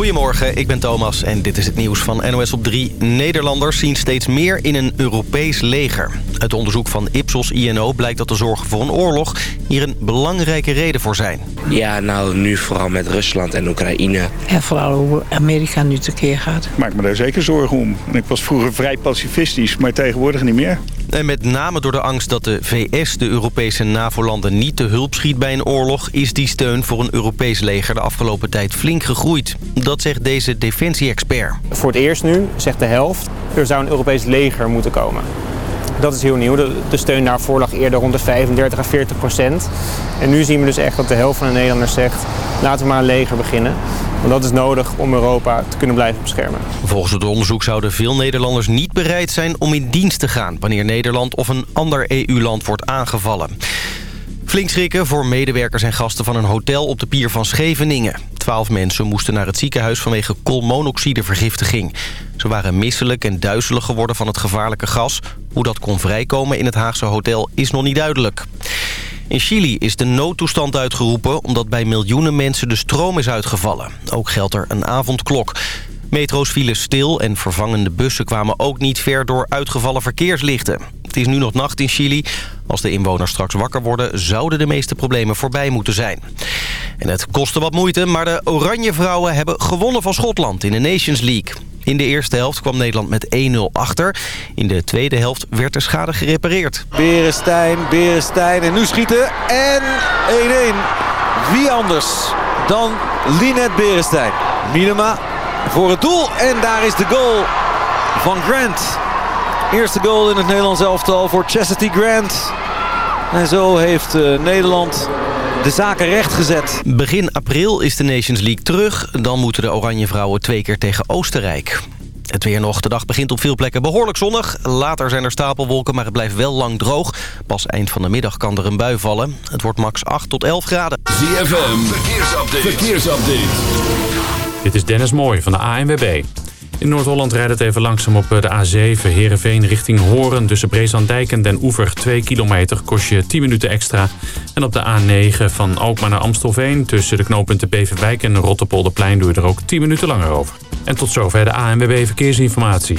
Goedemorgen, ik ben Thomas en dit is het nieuws van NOS op 3. Nederlanders zien steeds meer in een Europees leger. Uit onderzoek van Ipsos INO blijkt dat de zorgen voor een oorlog... hier een belangrijke reden voor zijn. Ja, nou nu vooral met Rusland en Oekraïne. En vooral hoe Amerika nu tekeer gaat. Ik maak me daar zeker zorgen om. Ik was vroeger vrij pacifistisch, maar tegenwoordig niet meer. En met name door de angst dat de VS de Europese NAVO-landen niet te hulp schiet bij een oorlog... is die steun voor een Europees leger de afgelopen tijd flink gegroeid. Dat zegt deze defensie-expert. Voor het eerst nu, zegt de helft, er zou een Europees leger moeten komen. Dat is heel nieuw. De, steun daarvoor lag eerder rond de 35 à 40 procent. En nu zien we dus echt dat de helft van de Nederlanders zegt... laten we maar een leger beginnen. Want dat is nodig om Europa te kunnen blijven beschermen. Volgens het onderzoek zouden veel Nederlanders niet bereid zijn om in dienst te gaan... wanneer Nederland of een ander EU-land wordt aangevallen. Flink schrikken voor medewerkers en gasten van een hotel op de pier van Scheveningen. Twaalf mensen moesten naar het ziekenhuis vanwege koolmonoxidevergiftiging. Ze waren misselijk en duizelig geworden van het gevaarlijke gas. Hoe dat kon vrijkomen in het Haagse hotel is nog niet duidelijk. In Chili is de noodtoestand uitgeroepen omdat bij miljoenen mensen de stroom is uitgevallen. Ook geldt er een avondklok. Metro's vielen stil en vervangende bussen kwamen ook niet ver door uitgevallen verkeerslichten. Het is nu nog nacht in Chili. Als de inwoners straks wakker worden, zouden de meeste problemen voorbij moeten zijn. En het kostte wat moeite, maar de Oranje Vrouwen hebben gewonnen van Schotland in de Nations League. In de eerste helft kwam Nederland met 1-0 achter. In de tweede helft werd de schade gerepareerd. Berenstein, Berenstein en nu schieten en 1-1. Wie anders dan Linet Berenstein. Minema voor het doel en daar is de goal van Grant. Eerste goal in het Nederlands elftal voor Chastity Grant. En zo heeft uh, Nederland de zaken rechtgezet. Begin april is de Nations League terug. Dan moeten de Oranje Vrouwen twee keer tegen Oostenrijk. Het weer nog. De dag begint op veel plekken behoorlijk zonnig. Later zijn er stapelwolken, maar het blijft wel lang droog. Pas eind van de middag kan er een bui vallen. Het wordt max 8 tot 11 graden. ZFM, verkeersupdate. verkeersupdate. Dit is Dennis Mooij van de ANWB. In Noord-Holland rijdt het even langzaam op de A7 Heerenveen richting Horen. Tussen Breeslanddijk en Den Oever 2 kilometer kost je 10 minuten extra. En op de A9 van Alkmaar naar Amstelveen tussen de knooppunten Beverwijk en Rotterpolderplein doe je er ook 10 minuten langer over. En tot zover de ANWB Verkeersinformatie.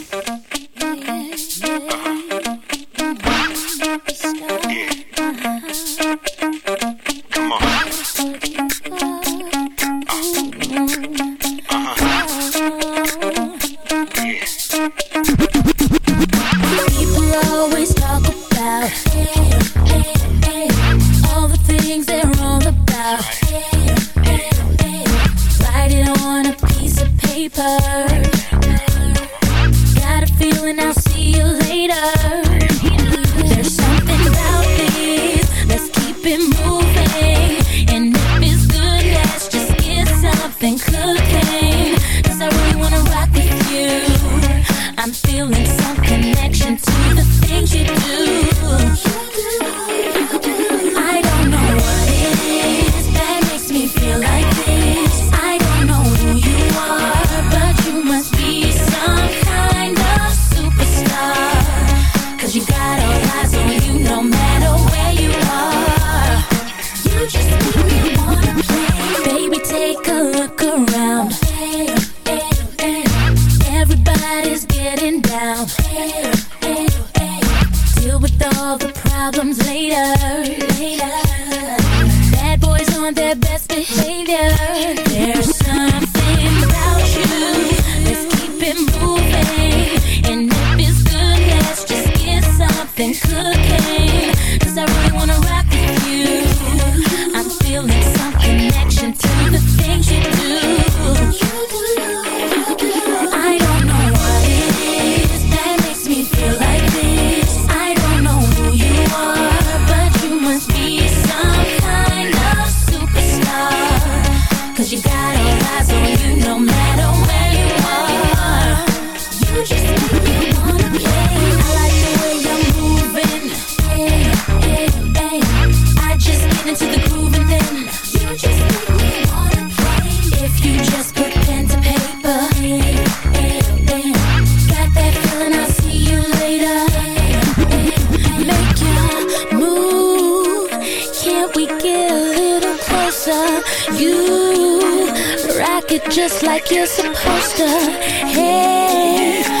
Paper. Got a feeling I'll see you later. we get a little closer. You rock it just like you're supposed to. Hey.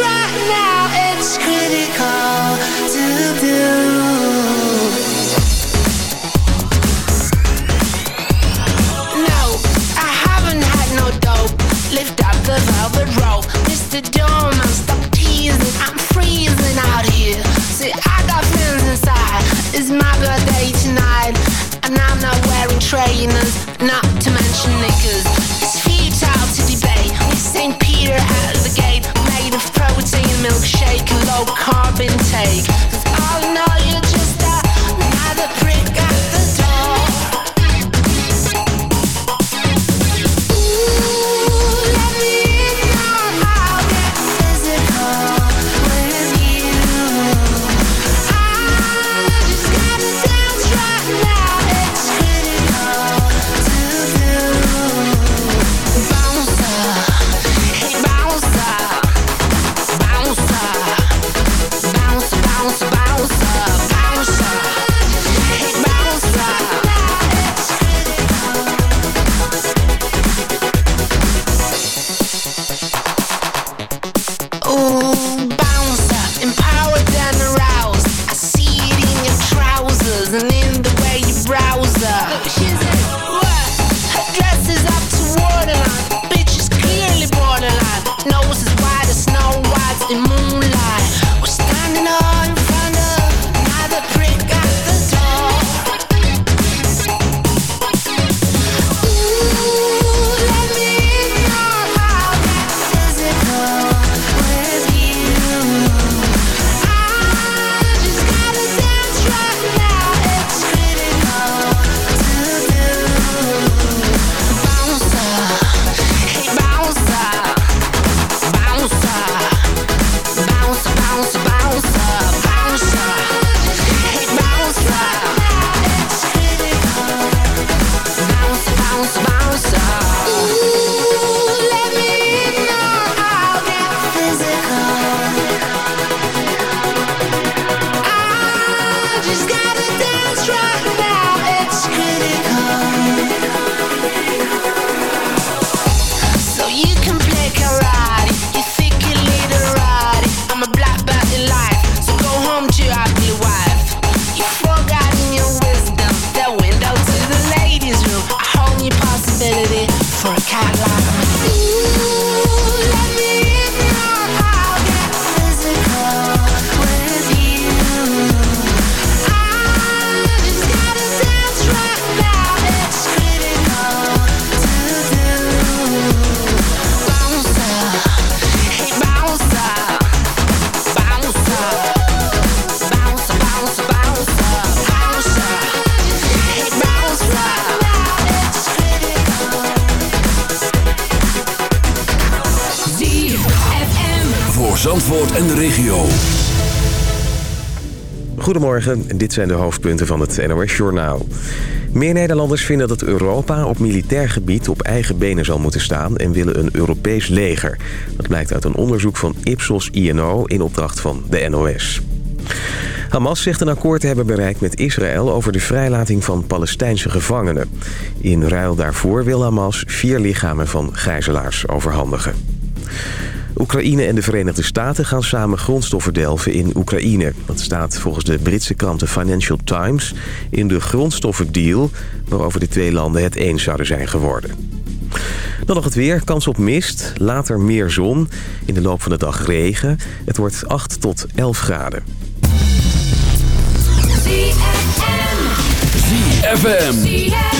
try now. Goedemorgen, dit zijn de hoofdpunten van het NOS-journaal. Meer Nederlanders vinden dat Europa op militair gebied op eigen benen zal moeten staan... en willen een Europees leger. Dat blijkt uit een onderzoek van Ipsos INO in opdracht van de NOS. Hamas zegt een akkoord te hebben bereikt met Israël over de vrijlating van Palestijnse gevangenen. In ruil daarvoor wil Hamas vier lichamen van gijzelaars overhandigen. Oekraïne en de Verenigde Staten gaan samen grondstoffen delven in Oekraïne. Dat staat volgens de Britse krant The Financial Times in de grondstoffendeal... waarover de twee landen het eens zouden zijn geworden. Dan nog het weer. Kans op mist. Later meer zon. In de loop van de dag regen. Het wordt 8 tot 11 graden. ZFM.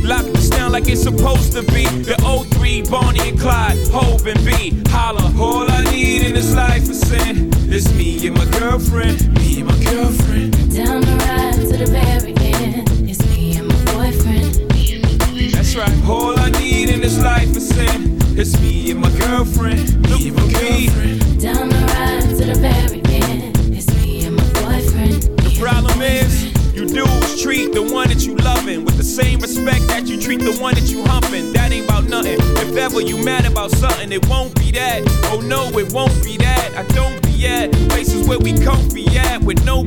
lock this down like it's supposed to be. The O3, Bonnie and Clyde, Hove and B. Holla, all I need in this life is sin. It's me and my girlfriend, me and my girlfriend. Down the ride to the end. It's me and my boyfriend. That's That's right. All I need in this life is sin. It's me and my girlfriend. Me and my girlfriend. Down the ride to the end. It's me and my boyfriend. The problem is, you dudes treat the one that you loving same respect that you treat the one that you humping. That ain't about nothing. If ever you mad about something, it won't be that. Oh no, it won't be that. I don't be at places where we comfy at with no.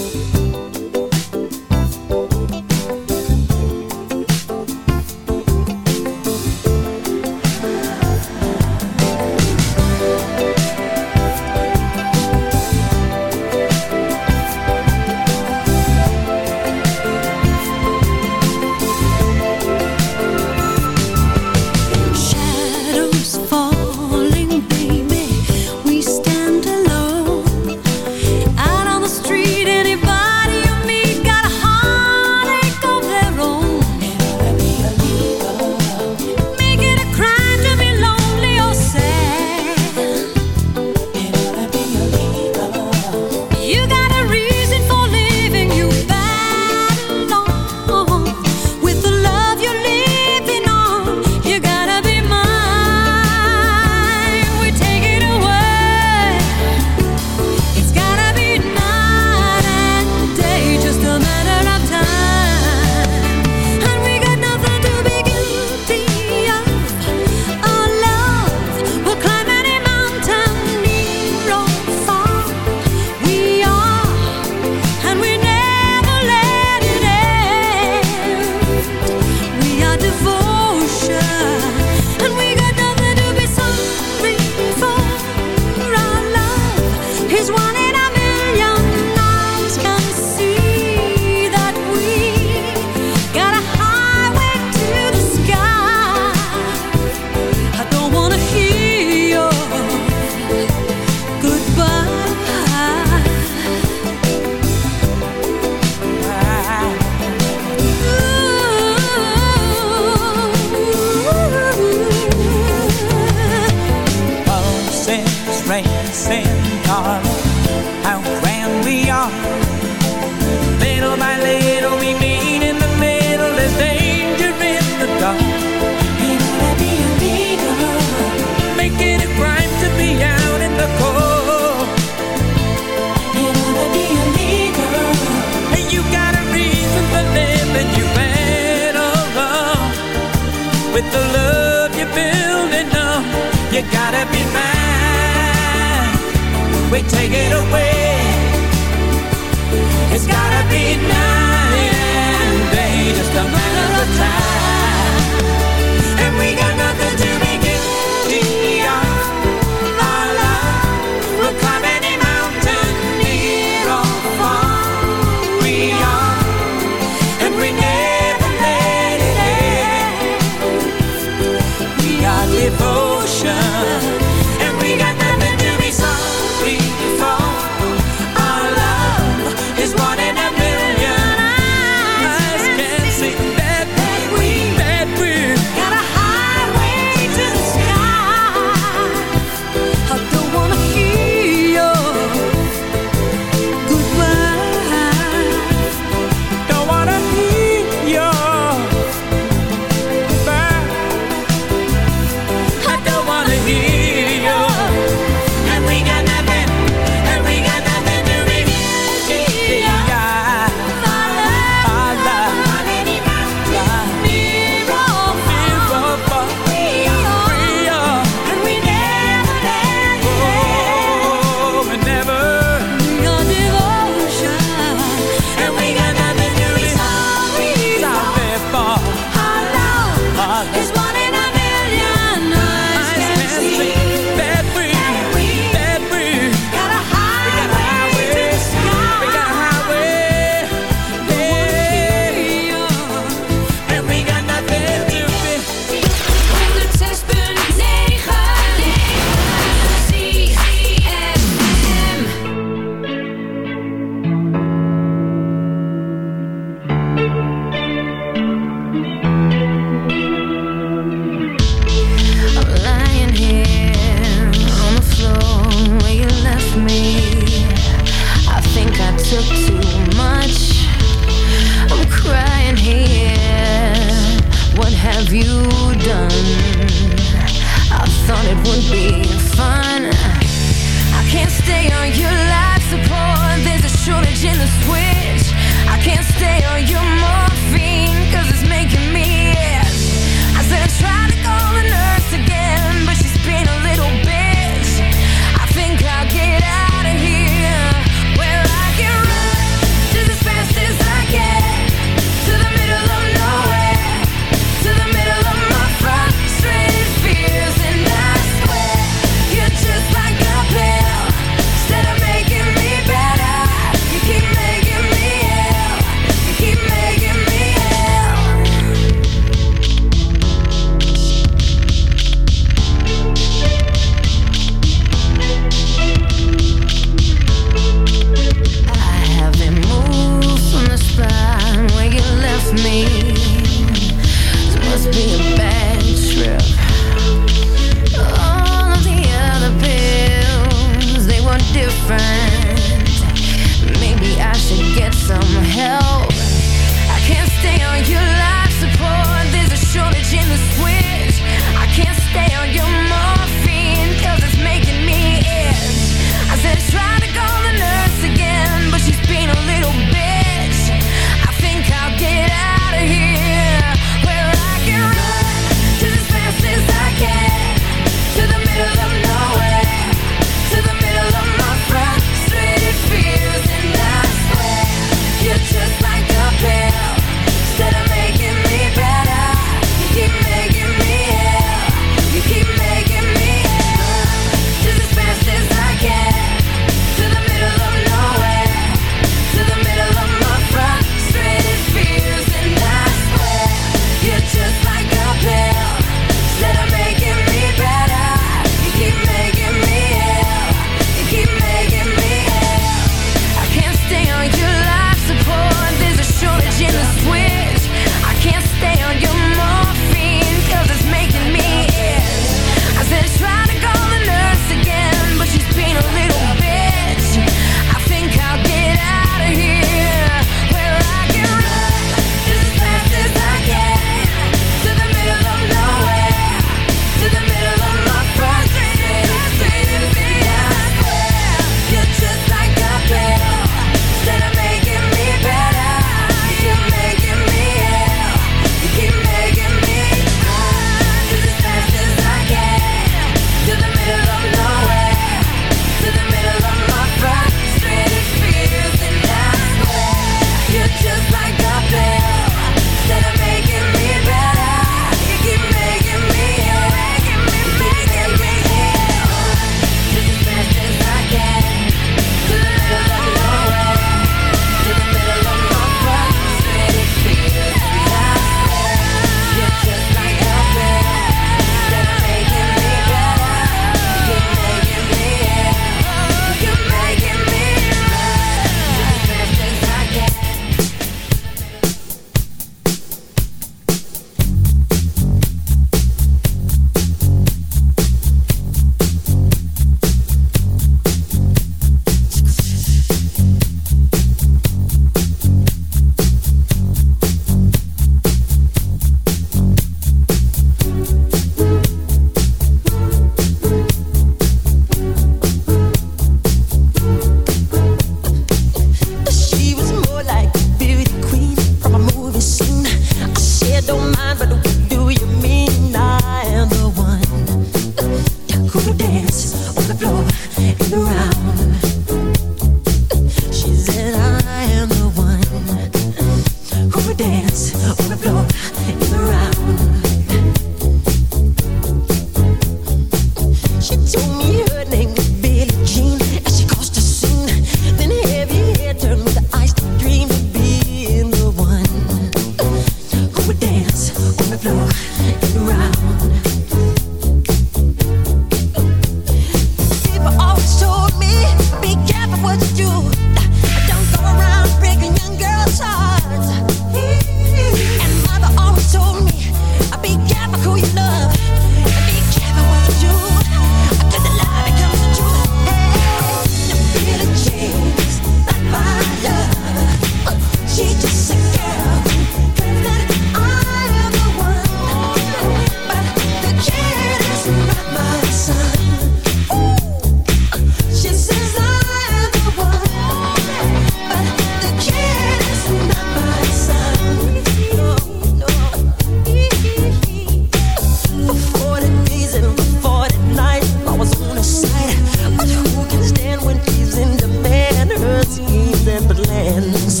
hands.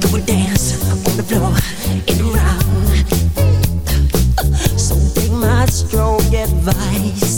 Go dance on the floor in round. So take my strong advice.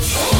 Whoa.